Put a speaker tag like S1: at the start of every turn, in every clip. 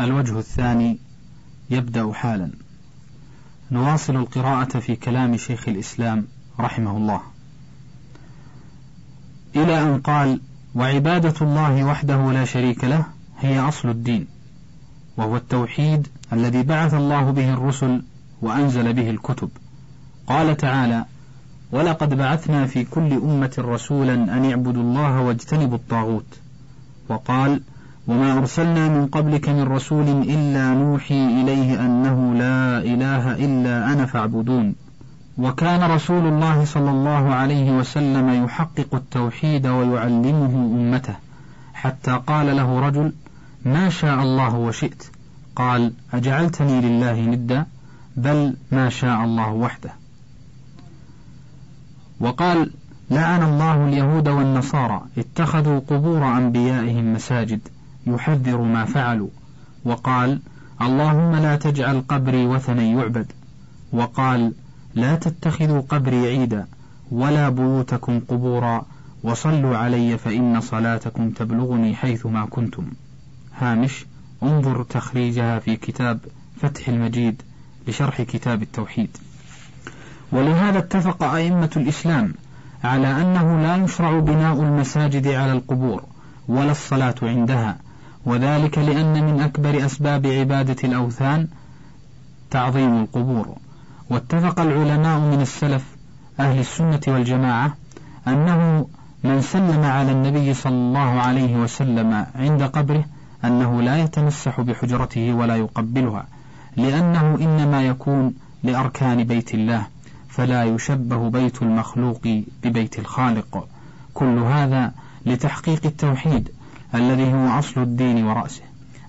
S1: الوجه الثاني يبدأ حالا نواصل القراءة في كلام شيخ الإسلام رحمه الله إلى أن قال وعبادة الله وحده لا شريك له هي أصل الدين وهو التوحيد الذي بعث الله به الرسل وأنزل به الكتب قال تعالى ولقد بعثنا في كل أمة رسولا أن اعبدوا الله واجتنبوا الطاغوت وقال وما أرسلنا من قبلك من رسول إلا نوحي إليه أنه لا إله إلا أنا فاعبدون وكان رسول الله صلى الله عليه وسلم يحقق التوحيد ويعلمه أمته حتى قال له رجل ما شاء الله وشئت قال أجعلتني لله ندا بل ما شاء الله وحده وقال لعن الله اليهود والنصارى اتخذوا قبور أنبيائهم مساجد يحذر ما فعلوا وقال اللهم لا تجعل قبري وثنا يعبد وقال لا تتخذوا قبري عيدا ولا بيوتكم قبورا وصلوا علي فإن صلاتكم تبلغني حيثما كنتم هامش انظر تخريجها في كتاب فتح المجيد لشرح كتاب التوحيد ولهذا اتفق أئمة الإسلام على أنه لا يشرع بناء المساجد على القبور ولا الصلاة عندها وذلك لأن من أكبر أسباب عبادة الأوثان تعظيم القبور واتفق العلماء من السلف أهل السنة والجماعة أنه من سلم على النبي صلى الله عليه وسلم عند قبره أنه لا يتمسح بحجرته ولا يقبلها لأنه إنما يكون لأركان بيت الله فلا يشبه بيت المخلوق ببيت الخالق كل هذا لتحقيق التوحيد الذي هو أصل الدين ورأسه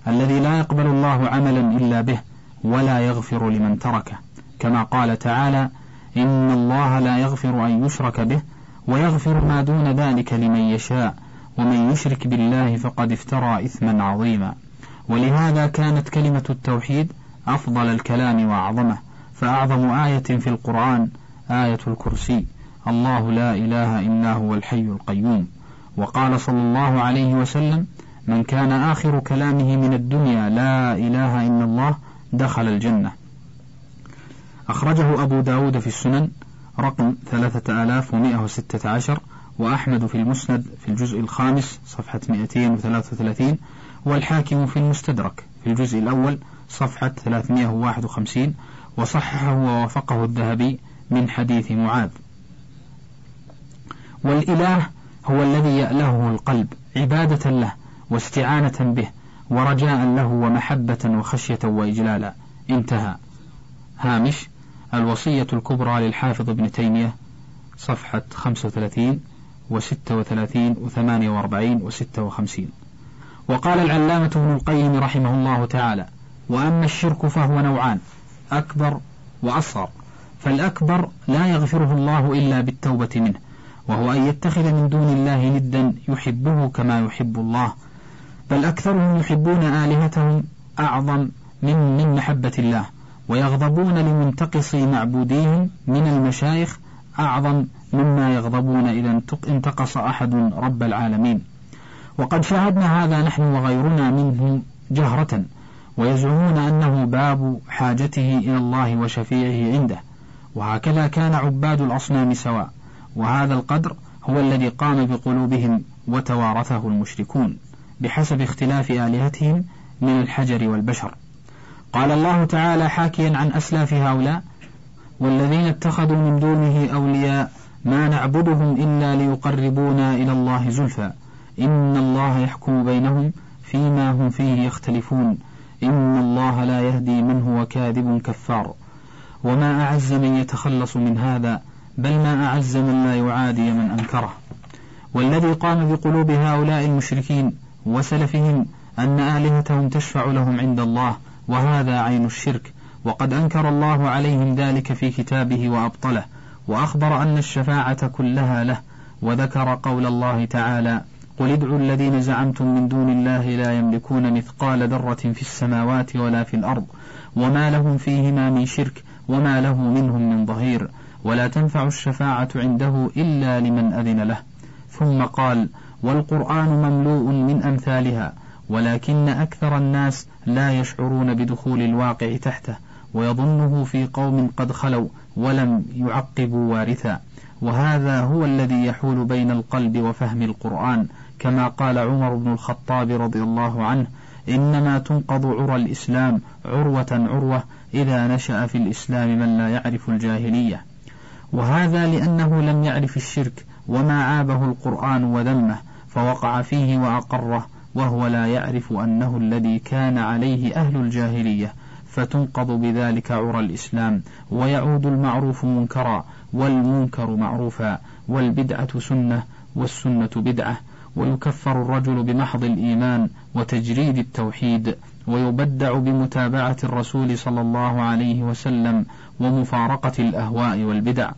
S1: الذي لا يقبل الله عملا إلا به ولا يغفر لمن تركه كما قال تعالى إن الله لا يغفر أن يشرك به ويغفر ما دون ذلك لمن يشاء ومن يشرك بالله فقد افترى إثما عظيما ولهذا كانت كلمة التوحيد أفضل الكلام وأعظمه فأعظم آية في القرآن آية الكرسي الله لا إله إلا هو الحي القيوم وقال صلى الله عليه وسلم من كان آخر كلامه من الدنيا لا إله إلا الله دخل الجنة أخرجه أبو داود في السنن رقم 3116 وأحمد في المسند في الجزء الخامس صفحة 233 والحاكم في المستدرك في الجزء الأول صفحة 351 وصححه ووافقه الذهبي من حديث معاذ والإله هو الذي يألهه القلب عبادة له واستعانة به ورجاء له ومحبة وخشية وإجلالا انتهى هامش الوصية الكبرى للحافظ ابن تيمية صفحة 35 و36 و48 و56 وقال العلامة ابن القيم رحمه الله تعالى وأما الشرك فهو نوعان أكبر وأصغر فالأكبر لا يغفره الله إلا بالتوبة منه وهو أن يتخذ من دون الله ندا يحبه كما يحب الله بل أكثرهم يحبون آلهتهم أعظم من من محبة الله ويغضبون لمنتقص معبوديهم من المشايخ أعظم مما يغضبون إذا انتقص أحد رب العالمين وقد شاهدنا هذا نحن وغيرنا منه جهرة ويزعمون أنه باب حاجته إلى الله وشفيعه عنده وهكذا كان عباد الأصنام سواء وهذا القدر هو الذي قام بقلوبهم وتوارثه المشركون بحسب اختلاف آلهتهم من الحجر والبشر قال الله تعالى حاكيا عن أسلاف هؤلاء والذين اتخذوا من دونه أولياء ما نعبدهم إلا ليقربونا إلى الله زلفى إن الله يحكم بينهم فيما هم فيه يختلفون إن الله لا يهدي من هو كاذب كفار وما أعز من يتخلص من هذا بل ما أعز من لا يعادي من أنكره والذي قام بقلوب هؤلاء المشركين وسلفهم أن آلهتهم تشفع لهم عند الله وهذا عين الشرك وقد أنكر الله عليهم ذلك في كتابه وأبطله وأخبر أن الشفاعة كلها له وذكر قول الله تعالى قل ادعوا الذين زعمتم من دون الله لا يملكون مثقال ذرة في السماوات ولا في الأرض وما لهم فيهما من شرك وما له منهم من ظهير ولا تنفع الشفاعة عنده إلا لمن أذن له ثم قال والقرآن مملوء من أمثالها ولكن أكثر الناس لا يشعرون بدخول الواقع تحته ويظنه في قوم قد خلوا ولم يعقبوا وارثا وهذا هو الذي يحول بين القلب وفهم القرآن كما قال عمر بن الخطاب رضي الله عنه إنما تنقض عرى الإسلام عروة عروة إذا نشأ في الإسلام من لا يعرف الجاهلية وهذا لأنه لم يعرف الشرك وما عابه القرآن وذمه فوقع فيه وأقره وهو لا يعرف أنه الذي كان عليه أهل الجاهلية فتنقض بذلك عرى الإسلام ويعود المعروف منكرا والمنكر معروفا والبدعة سنة والسنة بدعة ويكفر الرجل بمحض الإيمان وتجريد التوحيد ويبدع بمتابعة الرسول صلى الله عليه وسلم ومفارقة الأهواء والبدع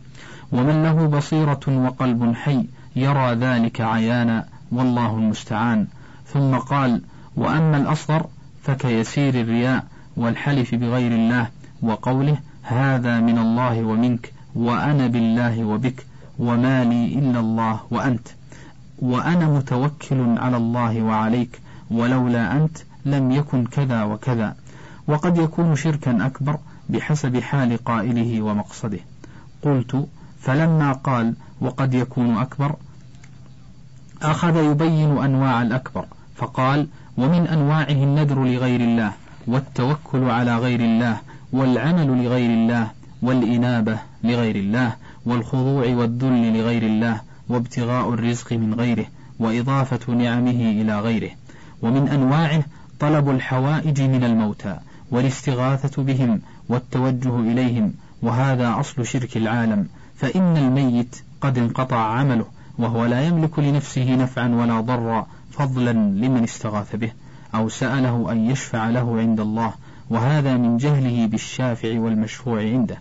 S1: ومن له بصيرة وقلب حي يرى ذلك عيانا والله المستعان ثم قال وأما الأصغر فكيسير الرياء والحلف بغير الله وقوله هذا من الله ومنك وأنا بالله وبك وما لي إلا الله وأنت وأنا متوكل على الله وعليك ولولا أنت لم يكن كذا وكذا وقد يكون شركا أكبر بحسب حال قائله ومقصده قلت فلما قال وقد يكون أكبر أخذ يبين أنواع الأكبر فقال ومن أنواعه النذر لغير الله والتوكل على غير الله والعمل لغير الله والإنابة لغير الله والخضوع والذل لغير الله وابتغاء الرزق من غيره وإضافة نعمه إلى غيره ومن أنواعه طلب الحوائج من الموتى والاستغاثة بهم والتوجه إليهم وهذا أصل شرك العالم فإن الميت قد انقطع عمله وهو لا يملك لنفسه نفعا ولا ضرا فضلا لمن استغاث به أو سأله أن يشفع له عند الله وهذا من جهله بالشافع والمشفوع عنده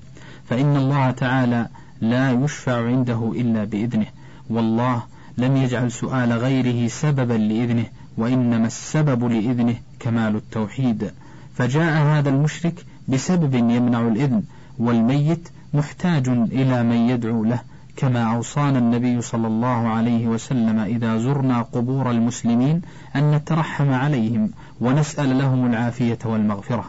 S1: فإن الله تعالى لا يشفع عنده إلا بإذنه والله لم يجعل سؤال غيره سببا لإذنه وإنما السبب لإذنه كمال التوحيد فجاء هذا المشرك بسبب يمنع الإذن والميت محتاج إلى من يدعو له كما أوصانا النبي صلى الله عليه وسلم إذا زرنا قبور المسلمين أن نترحم عليهم ونسأل لهم العافية والمغفرة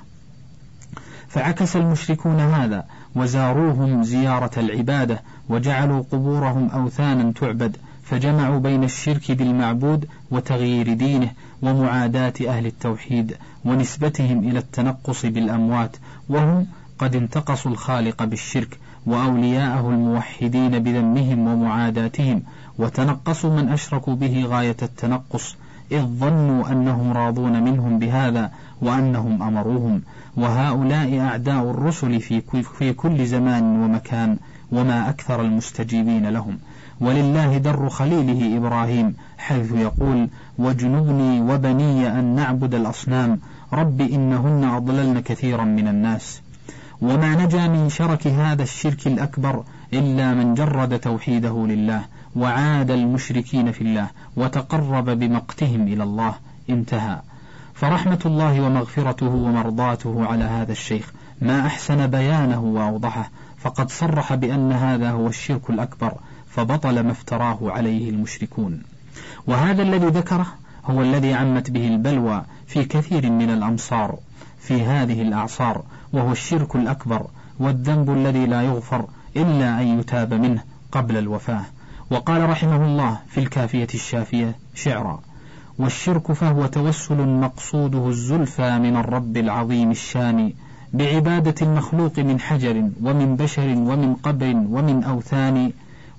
S1: فعكس المشركون هذا وزاروهم زيارة العبادة وجعلوا قبورهم أوثانا تعبد فجمعوا بين الشرك بالمعبود وتغيير دينه ومعاداة أهل التوحيد ونسبتهم إلى التنقص بالأموات وهم قد انتقصوا الخالق بالشرك وأولياءه الموحدين بذمهم ومعاداتهم وتنقصوا من أشركوا به غاية التنقص إذ ظنوا أنهم راضون منهم بهذا وأنهم أمروهم وهؤلاء أعداء الرسل في, في كل زمان ومكان وما أكثر المستجيبين لهم ولله در خليله إبراهيم حيث يقول وجنوني وبني أن نعبد الأصنام رب إنهن أضللن كثيرا من الناس وما نجا من شرك هذا الشرك الأكبر إلا من جرد توحيده لله وعاد المشركين في الله وتقرب بمقتهم إلى الله انتهى فرحمة الله ومغفرته ومرضاته على هذا الشيخ ما أحسن بيانه وأوضحه فقد صرح بأن هذا هو الشرك الأكبر فبطل ما افتراه عليه المشركون وهذا الذي ذكره هو الذي عمت به البلوى في كثير من الأمصار في هذه الأعصار وهو الشرك الأكبر والذنب الذي لا يغفر إلا أن يتاب منه قبل الوفاة وقال رحمه الله في الكافية الشافية شعرا والشرك فهو توسل مقصوده الزلفى من الرب العظيم الشامي بعبادة المخلوق من حجر ومن بشر ومن قبر ومن أوثان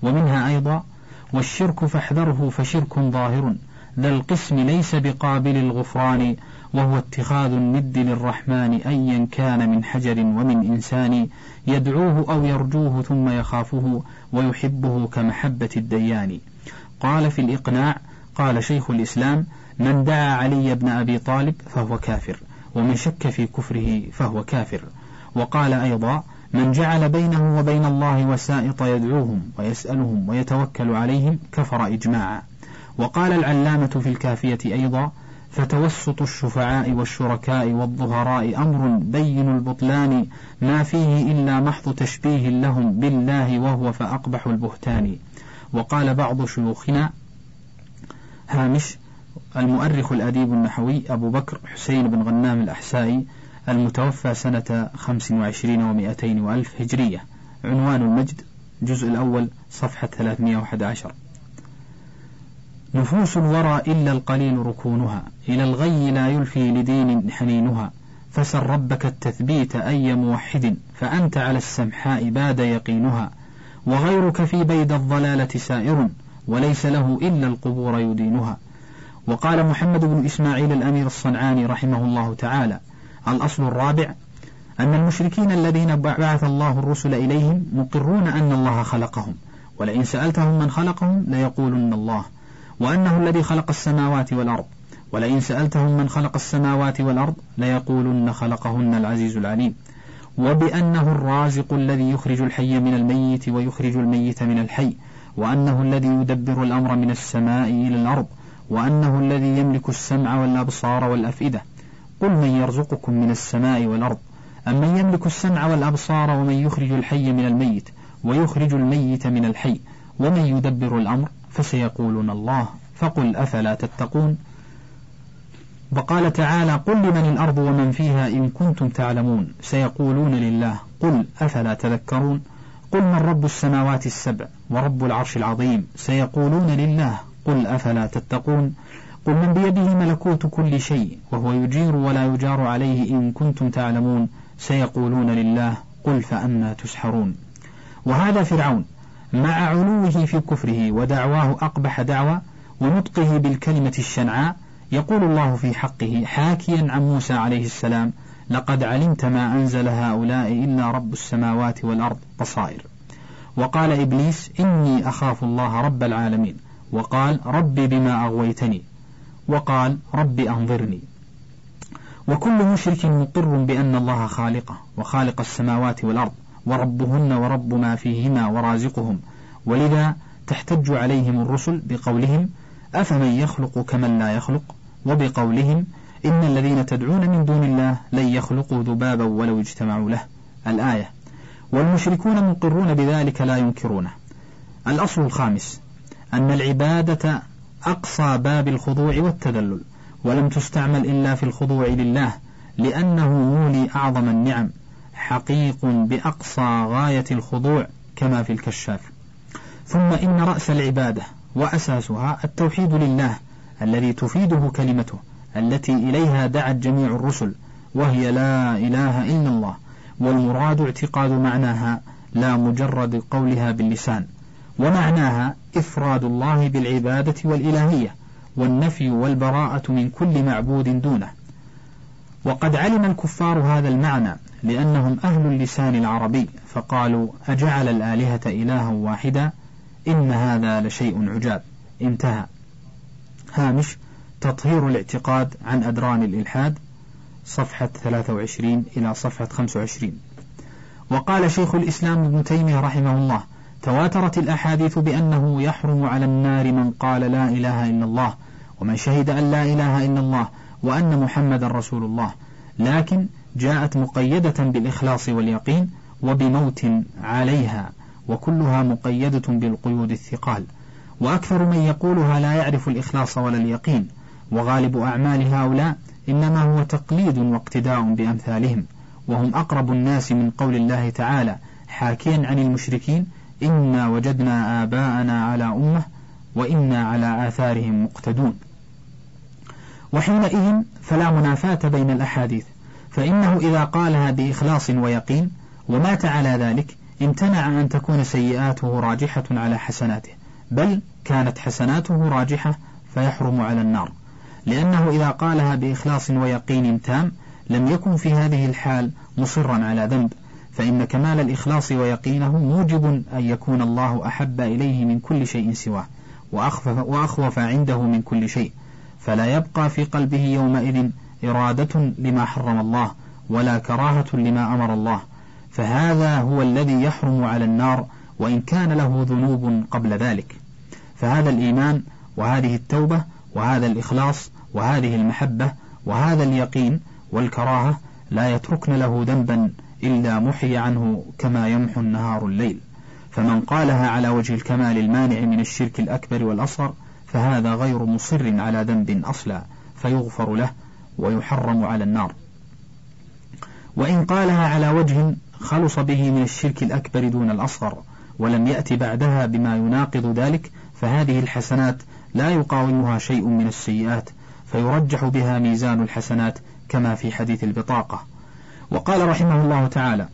S1: ومنها أيضا والشرك فاحذره فشرك ظاهر ذا القسم ليس بقابل الغفران وهو اتخاذ الند للرحمن أيا كان من حجر ومن إنسان يدعوه أو يرجوه ثم يخافه ويحبه كمحبة الديان قال في الإقناع قال شيخ الإسلام من دعا علي بن أبي طالب فهو كافر ومن شك في كفره فهو كافر وقال أيضا من جعل بينه وبين الله وسائط يدعوهم ويسألهم ويتوكل عليهم كفر إجماعا وقال العلامة في الكافية أيضا فتوسط الشفعاء والشركاء والظهراء أمر بين البطلان ما فيه إلا محض تشبيه لهم بالله وهو فأقبح البهتان وقال بعض شيوخنا هامش المؤرخ الأديب النحوي أبو بكر حسين بن غنام الأحسائي المتوفى سنة خمس وعشرين ومائتين وألف هجرية عنوان المجد جزء الأول صفحة 311 نفوس الورى إلا القليل ركونها إلى الغي لا يلفي لدين حنينها فسل ربك التثبيت أي موحد فأنت على السمحاء باد يقينها وغيرك في بيد الضلالة سائر وليس له إلا القبور يدينها وقال محمد بن إسماعيل الأمير الصنعاني رحمه الله تعالى الأصل الرابع أن المشركين الذين بعث الله الرسل إليهم مقرون أن الله خلقهم ولئن سألتهم من خلقهم ليقولن الله وأنه الذي خلق السماوات والأرض ولئن سألتهم من خلق السماوات والأرض ليقولن خلقهن العزيز العليم وبأنه الرازق الذي يخرج الحي من الميت ويخرج الميت من الحي وأنه الذي يدبر الأمر من السماء إلى الأرض وأنه الذي يملك السمع والأبصار والأفئدة قل من يرزقكم من السماء والأرض أم من يملك السمع والأبصار ومن يخرج الحي من الميت ويخرج الميت من الحي ومن يدبر الأمر فسيقولون الله فقل أفلا تتقون وقال تعالى قل لمن الأرض ومن فيها إن كنتم تعلمون سيقولون لله قل أفلا تذكرون قل من رب السماوات السبع ورب العرش العظيم سيقولون لله قل أفلا تتقون قل من بيده ملكوت كل شيء وهو يجير ولا يجار عليه إن كنتم تعلمون سيقولون لله قل فأنا تسحرون وهذا فرعون مع علوه في كفره ودعواه أقبح دعوة ونطقه بالكلمة الشنعاء يقول الله في حقه حاكيا عن موسى عليه السلام لقد علمت ما أنزل هؤلاء إلا رب السماوات والأرض بصائر وقال إبليس إني أخاف الله رب العالمين وقال ربي بما أغويتني وقال رب أنظرني وكل مشرك مقر بأن الله خالقه وخالق السماوات والأرض وربهن ورب ما فيهما ورازقهم ولذا تحتج عليهم الرسل بقولهم أفمن يخلق كمن لا يخلق وبقولهم إن الذين تدعون من دون الله لن يخلقوا ذبابا ولو اجتمعوا له الآية والمشركون مقرون بذلك لا ينكرونه الأصل الخامس أن العبادة أقصى باب الخضوع والتذلل ولم تستعمل إلا في الخضوع لله لأنه مولي أعظم النعم حقيق بأقصى غاية الخضوع كما في الكشاف ثم إن رأس العبادة وأساسها التوحيد لله الذي تفيده كلمته التي إليها دعت جميع الرسل وهي لا إله إلا الله والمراد اعتقاد معناها لا مجرد قولها باللسان ومعناها إفراد الله بالعبادة والإلهية والنفي والبراءة من كل معبود دونه وقد علم الكفار هذا المعنى لأنهم أهل اللسان العربي فقالوا أجعل الآلهة إلها واحدا إن هذا لشيء عجاب انتهى هامش تطهير الاعتقاد عن أدران الإلحاد صفحة 23 إلى صفحة 25 وقال شيخ الإسلام ابن تيمية رحمه الله تواترت الأحاديث بأنه يحرم على النار من قال لا إله إلا الله ومن شهد أن لا إله إلا الله وأن محمدا رسول الله لكن جاءت مقيدة بالإخلاص واليقين وبموت عليها وكلها مقيدة بالقيود الثقال وأكثر من يقولها لا يعرف الإخلاص ولا اليقين وغالب أعمال هؤلاء إنما هو تقليد واقتداء بأمثالهم وهم أقرب الناس من قول الله تعالى حاكيا عن المشركين إنا وجدنا آباءنا على أمة وإنا على آثارهم مقتدون وحينئذ فلا منافاة بين الأحاديث فإنه إذا قالها بإخلاص ويقين ومات على ذلك امتنع أن تكون سيئاته راجحة على حسناته بل كانت حسناته راجحة فيحرم على النار لأنه إذا قالها بإخلاص ويقين تام لم يكن في هذه الحال مصرا على ذنب فإن كمال الإخلاص ويقينه موجب أن يكون الله أحب إليه من كل شيء سواه وأخوف, وأخوف عنده من كل شيء فلا يبقى في قلبه يومئذ إرادة لما حرم الله ولا كراهة لما أمر الله فهذا هو الذي يحرم على النار وإن كان له ذنوب قبل ذلك فهذا الإيمان وهذه التوبة وهذا الإخلاص وهذه المحبة وهذا اليقين والكراهة لا يتركن له ذنبا إلا محي عنه كما يمحو النهار الليل فمن قالها على وجه الكمال المانع من الشرك الأكبر والأصغر فهذا غير مصر على ذنب أصلا فيغفر له ويحرم على النار وإن قالها على وجه خلص به من الشرك الأكبر دون الأصغر ولم يأت بعدها بما يناقض ذلك فهذه الحسنات لا يقاومها شيء من السيئات فيرجح بها ميزان الحسنات كما في حديث البطاقة وقال رحمه الله تعالى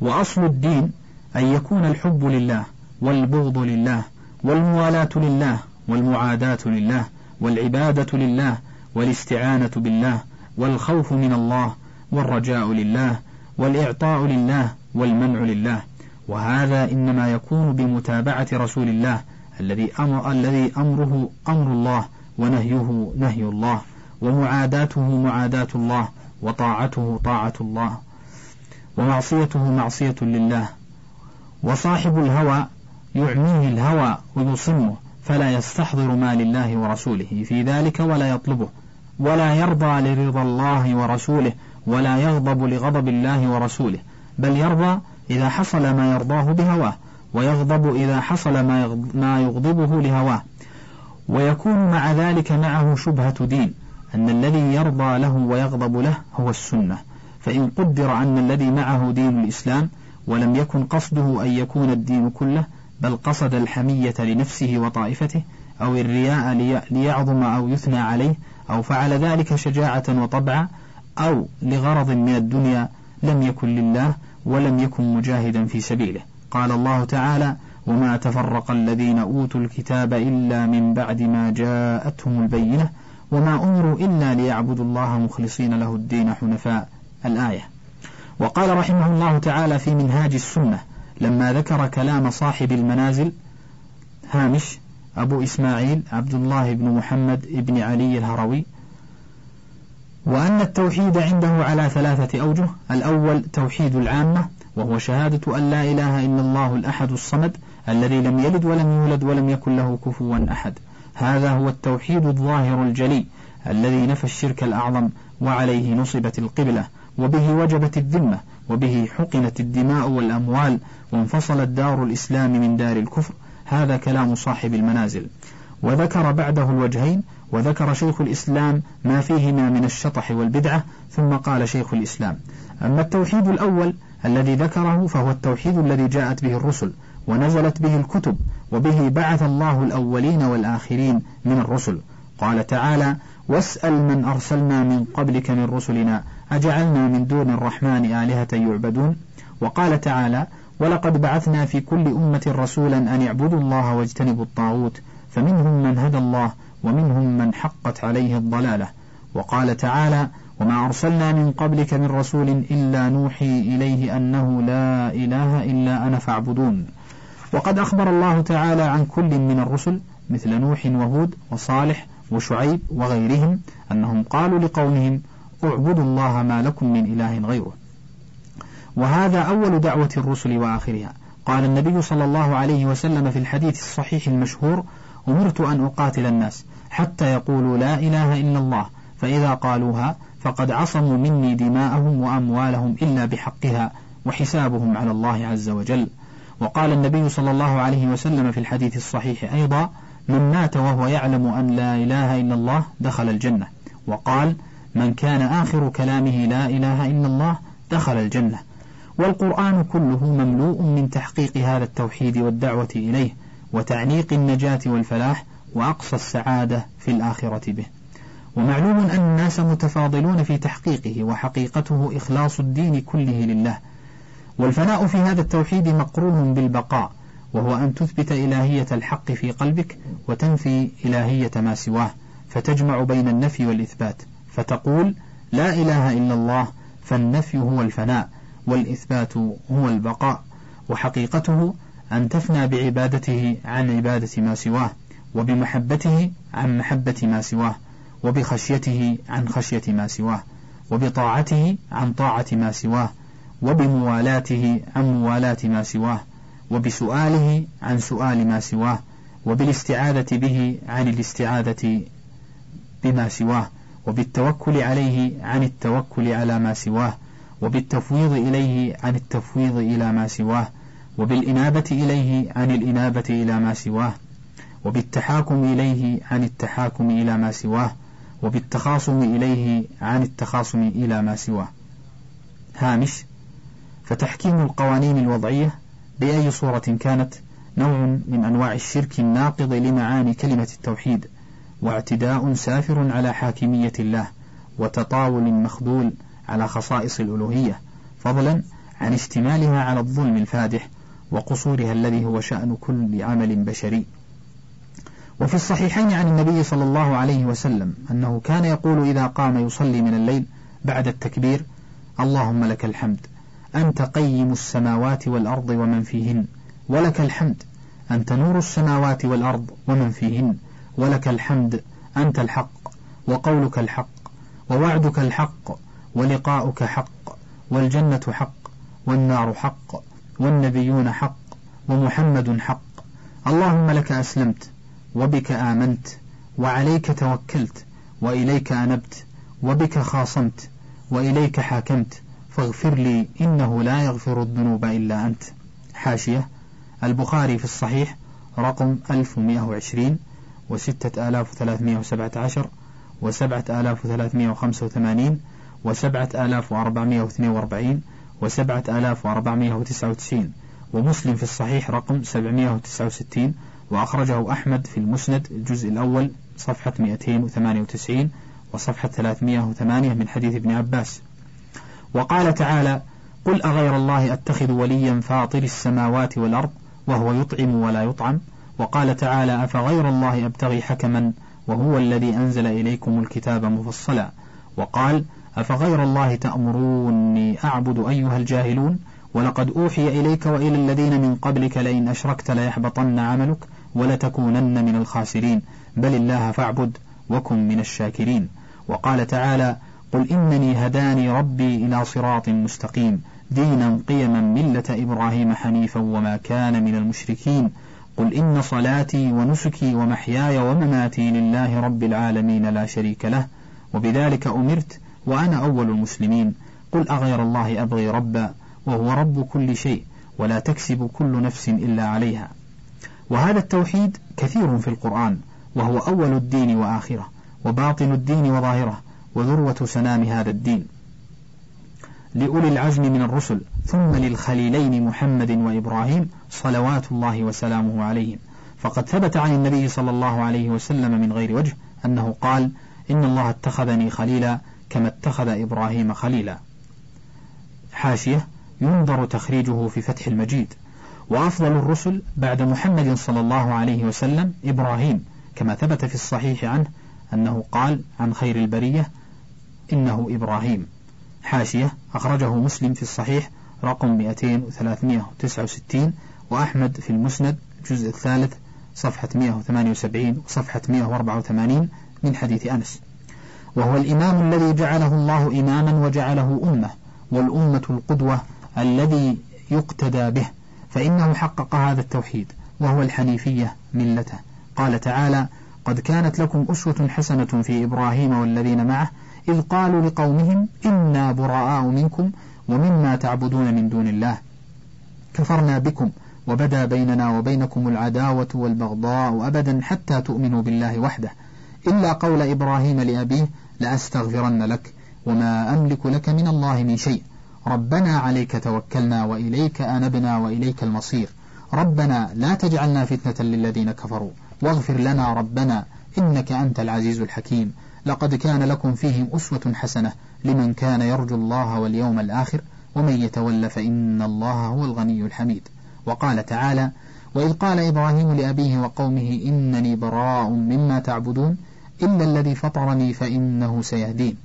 S1: وأصل الدين أن يكون الحب لله والبغض لله والموالاة لله والمعاداة لله والعبادة لله والاستعانة بالله والخوف من الله والرجاء لله والإعطاء لله والمنع لله وهذا إنما يكون بمتابعة رسول الله الذي أمر الذي أمره أمر الله ونهيه نهي الله ومعاداته معاداة الله وطاعته طاعة الله ومعصيته معصية لله وصاحب الهوى يعميه الهوى ويصمه فلا يستحضر ما لله ورسوله في ذلك ولا يطلبه ولا يرضى لرضا الله ورسوله ولا يغضب لغضب الله ورسوله بل يرضى إذا حصل ما يرضاه بهواه ويغضب إذا حصل ما يغضبه لهواه ويكون مع ذلك معه شبهة دين أن الذي يرضى له ويغضب له هو السنة فإن قدر أن الذي معه دين الإسلام ولم يكن قصده أن يكون الدين كله بل قصد الحمية لنفسه وطائفته أو الرياء ليعظم أو يثنى عليه أو فعل ذلك شجاعة وطبعا أو لغرض من الدنيا لم يكن لله ولم يكن مجاهدا في سبيله قال الله تعالى وما تفرق الذين أوتوا الكتاب إلا من بعد ما جاءتهم البينة وما أمروا إلا ليعبدوا الله مخلصين له الدين حنفاء الآية وقال رحمه الله تعالى في منهاج السنة لما ذكر كلام صاحب المنازل هامش أبو إسماعيل عبد الله بن محمد بن علي الهروي وأن التوحيد عنده على ثلاثة أوجه الأول توحيد العامة وهو شهادة أن لا إله إلا الله الأحد الصمد الذي لم يلد ولم يولد ولم يكن له كفوا أحد هذا هو التوحيد الظاهر الجلي الذي نفى الشرك الأعظم وعليه نصبت القبلة وبه وجبت الذمة وبه حقنت الدماء والأموال وانفصلت دار الإسلام من دار الكفر هذا كلام صاحب المنازل وذكر بعده الوجهين وذكر شيخ الإسلام ما فيهما من الشطح والبدعة ثم قال شيخ الإسلام أما التوحيد الأول الذي ذكره فهو التوحيد الذي جاءت به الرسل ونزلت به الكتب وبه بعث الله الأولين والآخرين من الرسل قال تعالى واسأل من أرسلنا من قبلك من رسلنا أجعلنا من دون الرحمن آلهة يعبدون وقال تعالى ولقد بعثنا في كل أمة رسولا أن اعبدوا الله واجتنبوا الطاغوت فمنهم من هدى الله ومنهم من حقت عليه الضلالة وقال تعالى وما أرسلنا من قبلك من رسول إلا نوحي إليه أنه لا إله إلا أنا فاعبدون وقد أخبر الله تعالى عن كل من الرسل مثل نوح وهود وصالح وشعيب وغيرهم أنهم قالوا لقومهم اعبدوا الله ما لكم من إله غيره وهذا أول دعوة الرسل وآخرها قال النبي صلى الله عليه وسلم في الحديث الصحيح المشهور أمرت أن أقاتل الناس حتى يقولوا لا إله إلا الله فإذا قالوها فقد عصموا مني دماءهم وأموالهم إلا بحقها وحسابهم على الله عز وجل وقال النبي صلى الله عليه وسلم في الحديث الصحيح أيضا من مات وهو يعلم أن لا إله إلا الله دخل الجنة وقال من كان آخر كلامه لا إله إلا الله دخل الجنة والقرآن كله مملوء من تحقيق هذا التوحيد والدعوة إليه وتعنيق النجاة والفلاح وأقصى السعادة في الآخرة به ومعلوم أن الناس متفاضلون في تحقيقه وحقيقته إخلاص الدين كله لله والفناء في هذا التوحيد مقرون بالبقاء وهو أن تثبت إلهية الحق في قلبك وتنفي إلهية ما سواه فتجمع بين النفي والإثبات فتقول لا إله إلا الله فالنفي هو الفناء والإثبات هو البقاء وحقيقته أن تفنى بعبادته عن عبادة ما سواه وبمحبته عن محبة ما سواه وبخشيته عن خشية ما سواه وبطاعته عن طاعة ما سواه وبموالاته عن موالاة ما سواه وبسؤاله عن سؤال ما سواه وبالاستعاذة به عن الاستعاذة بما سواه وبالتوكل عليه عن التوكل على ما سواه وبالتفويض إليه عن التفويض إلى ما سواه وبالإنابة إليه عن الإنابة إلى ما سواه وبالتحاكم إليه عن التحاكم إلى ما سواه وبالتخاصم إليه عن التخاصم إلى ما سواه هامش فتحكيم القوانين الوضعية بأي صورة كانت نوع من أنواع الشرك الناقض لمعاني كلمة التوحيد واعتداء سافر على حاكمية الله وتطاول مخذول على خصائص الألوهية فضلا عن اشتمالها على الظلم الفادح وقصورها الذي هو شأن كل عمل بشري وفي الصحيحين عن النبي صلى الله عليه وسلم أنه كان يقول إذا قام يصلي من الليل بعد التكبير اللهم لك الحمد أنت قيم السماوات والأرض ومن فيهن ولك الحمد أنت نور السماوات والأرض ومن فيهن ولك الحمد أنت الحق وقولك الحق ووعدك الحق ولقاؤك حق والجنة حق والنار حق والنبيون حق ومحمد حق اللهم لك أسلمت وبك آمنت وعليك توكلت وإليك أنبت وبك خاصمت وإليك حاكمت فاغفر لي إنه لا يغفر الذنوب إلا أنت حاشية البخاري في الصحيح رقم 1120 و6317 و7385 و7442 و7499 ومسلم في الصحيح رقم 769 وأخرجه أحمد في المسند الجزء الأول صفحة 298 وصفحة 308 من حديث ابن عباس وقال تعالى قل أغير الله أتخذ وليا فاطر السماوات والأرض وهو يطعم ولا يطعم وقال تعالى أفغير الله أبتغي حكما وهو الذي أنزل إليكم الكتاب مفصلا وقال أفغير الله تأمروني أعبد أيها الجاهلون ولقد أوحي إليك وإلى الذين من قبلك لئن أشركت ليحبطن عملك ولتكونن من الخاسرين بل الله فاعبد وكن من الشاكرين وقال تعالى قل إنني هداني ربي إلى صراط مستقيم دينا قيما ملة إبراهيم حنيفا وما كان من المشركين قل إن صلاتي ونسكي ومحياي ومماتي لله رب العالمين لا شريك له وبذلك أمرت وأنا أول المسلمين قل أغير الله أبغي ربا وهو رب كل شيء ولا تكسب كل نفس إلا عليها وهذا التوحيد كثير في القرآن وهو أول الدين وآخره وباطن الدين وظاهره وذروة سنام هذا الدين لأولي العزم من الرسل ثم للخليلين محمد وإبراهيم صلوات الله وسلامه عليهم فقد ثبت عن النبي صلى الله عليه وسلم من غير وجه أنه قال إن الله اتخذني خليلا كما اتخذ إبراهيم خليلا حاشية ينظر تخريجه في فتح المجيد وأفضل الرسل بعد محمد صلى الله عليه وسلم إبراهيم كما ثبت في الصحيح عنه أنه قال عن خير البرية إنه إبراهيم حاشية أخرجه مسلم في الصحيح رقم 2369 وأحمد في المسند الجزء الثالث صفحة 178 وصفحة 184 من حديث أنس وهو الإمام الذي جعله الله إماما وجعله أمة والأمة القدوة الذي يقتدى به فإنه حقق هذا التوحيد وهو الحنيفية ملته قال تعالى قد كانت لكم أسوة حسنة في إبراهيم والذين معه إذ قالوا لقومهم إنا براء منكم ومما تعبدون من دون الله كفرنا بكم وبدا بيننا وبينكم العداوة والبغضاء أبدا حتى تؤمنوا بالله وحده إلا قول إبراهيم لأبيه لأستغفرن لك وما أملك لك من الله من شيء ربنا عليك توكلنا وإليك أنبنا وإليك المصير ربنا لا تجعلنا فتنة للذين كفروا واغفر لنا ربنا إنك أنت العزيز الحكيم لقد كان لكم فيهم أسوة حسنة لمن كان يرجو الله واليوم الآخر ومن يتول فإن الله هو الغني الحميد وقال تعالى وإذ قال إبراهيم لأبيه وقومه إنني براء مما تعبدون إلا الذي فطرني فإنه سيهدين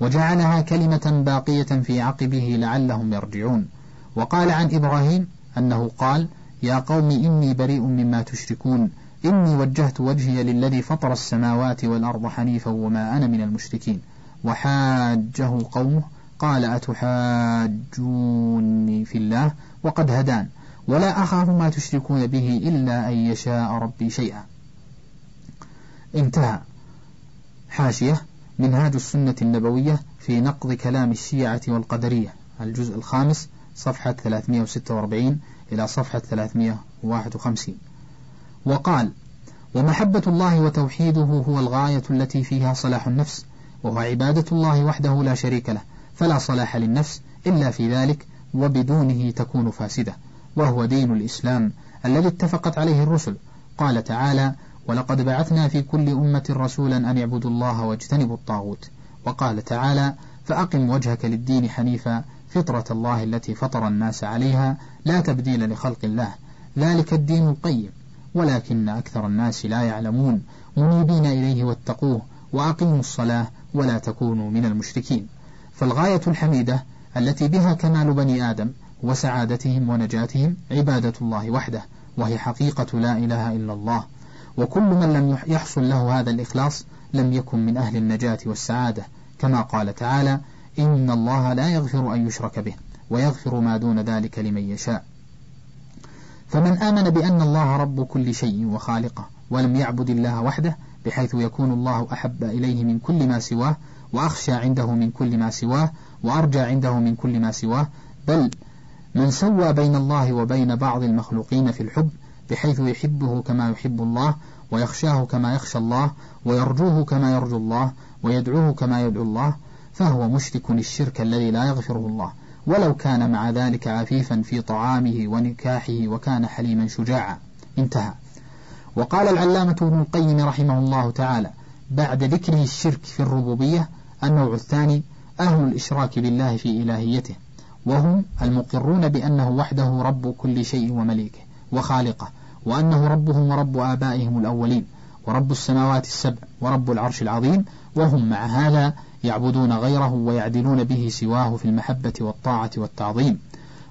S1: وجعلها كلمة باقية في عقبه لعلهم يرجعون وقال عن إبراهيم أنه قال يا قوم إني بريء مما تشركون إني وجهت وجهي للذي فطر السماوات والأرض حنيفا وما أنا من المشركين وحاجه قومه قال أتحاجوني في الله وقد هدان ولا أخاف ما تشركون به إلا أن يشاء ربي شيئا انتهى حاشية منهاج السنة النبوية في نقض كلام الشيعة والقدرية الجزء الخامس صفحة 346 إلى صفحة 351 وقال ومحبة الله وتوحيده هو الغاية التي فيها صلاح النفس وهو عبادة الله وحده لا شريك له فلا صلاح للنفس إلا في ذلك وبدونه تكون فاسدة وهو دين الإسلام الذي اتفقت عليه الرسل قال تعالى ولقد بعثنا في كل أمة رسولا أن اعبدوا الله واجتنبوا الطاغوت وقال تعالى فأقم وجهك للدين حنيفا فطرة الله التي فطر الناس عليها لا تبديل لخلق الله ذلك الدين القيم ولكن أكثر الناس لا يعلمون منيبين إليه واتقوه وأقيموا الصلاة ولا تكونوا من المشركين فالغاية الحميدة التي بها كمال بني آدم وسعادتهم ونجاتهم عبادة الله وحده وهي حقيقة لا إله إلا الله وكل من لم يحصل له هذا الإخلاص لم يكن من أهل النجاة والسعادة كما قال تعالى إن الله لا يغفر أن يشرك به ويغفر ما دون ذلك لمن يشاء فمن آمن بأن الله رب كل شيء وخالقه ولم يعبد الله وحده بحيث يكون الله أحب إليه من كل ما سواه وأخشى عنده من كل ما سواه وأرجى عنده من كل ما سواه بل من سوى بين الله وبين بعض المخلوقين في الحب بحيث يحبه كما يحب الله ويخشاه كما يخشى الله ويرجوه كما يرجو الله ويدعوه كما يدعو الله فهو مشرك الشرك الذي لا يغفره الله ولو كان مع ذلك عفيفا في طعامه ونكاحه وكان حليما شجاعا انتهى وقال العلامة ابن القيم رحمه الله تعالى بعد ذكره الشرك في الربوبية النوع الثاني أهل الإشراك بالله في إلهيته وهم المقرون بأنه وحده رب كل شيء ومليكه وخالقه وأنه ربهم ورب آبائهم الأولين ورب السماوات السبع ورب العرش العظيم وهم مع هذا يعبدون غيره ويعدلون به سواه في المحبة والطاعة والتعظيم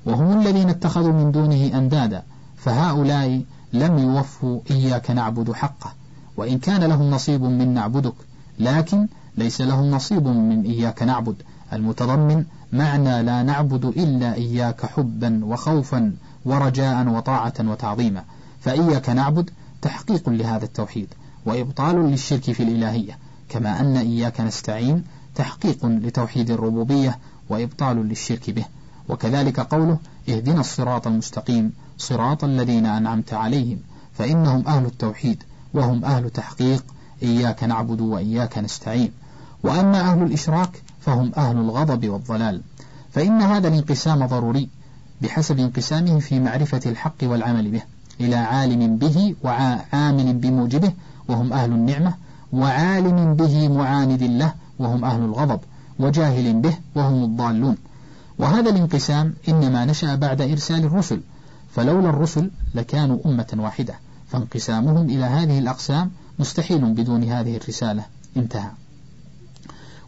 S1: وهم الذين اتخذوا من دونه أندادا فهؤلاء لم يوفوا إياك نعبد حقه وإن كان لهم نصيب من نعبدك لكن ليس لهم نصيب من إياك نعبد المتضمن معنى لا نعبد إلا إياك حبا وخوفا ورجاء وطاعة وتعظيما فإياك نعبد تحقيق لهذا التوحيد وإبطال للشرك في الإلهية كما أن إياك نستعين تحقيق لتوحيد الربوبية وإبطال للشرك به وكذلك قوله اهدنا الصراط المستقيم صراط الذين أنعمت عليهم فإنهم أهل التوحيد وهم أهل تحقيق إياك نعبد وإياك نستعين وأما أهل الإشراك فهم أهل الغضب والضلال فإن هذا الانقسام ضروري بحسب انقسامه في معرفة الحق والعمل به إلى عالم به وعامل بموجبه وهم أهل النعمة وعالم به معاند له وهم أهل الغضب وجاهل به وهم الضالون وهذا الانقسام إنما نشأ بعد إرسال الرسل فلولا الرسل لكانوا أمة واحدة فانقسامهم إلى هذه الأقسام مستحيل بدون هذه الرسالة انتهى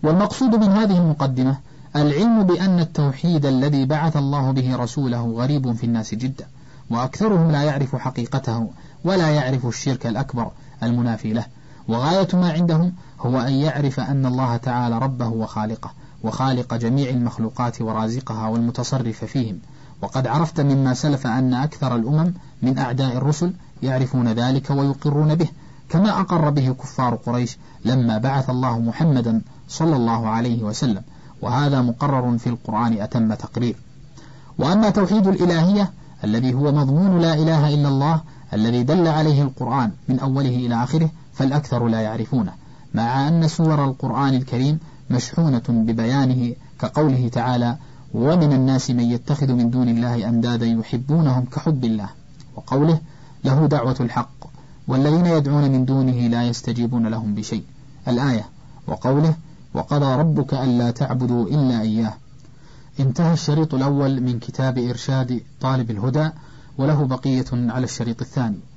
S1: والمقصود من هذه المقدمة العلم بأن التوحيد الذي بعث الله به رسوله غريب في الناس جدا وأكثرهم لا يعرف حقيقته ولا يعرف الشرك الأكبر المنافي له وغاية ما عندهم هو أن يعرف أن الله تعالى ربه وخالقه وخالق جميع المخلوقات ورازقها والمتصرف فيهم وقد عرفت مما سلف أن أكثر الأمم من أعداء الرسل يعرفون ذلك ويقرون به كما أقر به كفار قريش لما بعث الله محمدا صلى الله عليه وسلم وهذا مقرر في القرآن أتم تقرير وأما توحيد الإلهية الذي هو مضمون لا إله إلا الله الذي دل عليه القرآن من أوله إلى آخره فالأكثر لا يعرفونه مع أن سور القرآن الكريم مشحونة ببيانه كقوله تعالى ومن الناس من يتخذ من دون الله أندادا يحبونهم كحب الله وقوله له دعوة الحق والذين يدعون من دونه لا يستجيبون لهم بشيء الآية وقوله وقضى ربك ألا تعبدوا إلا إياه انتهى الشريط الأول من كتاب إرشاد طالب الهدى وله بقية على الشريط الثاني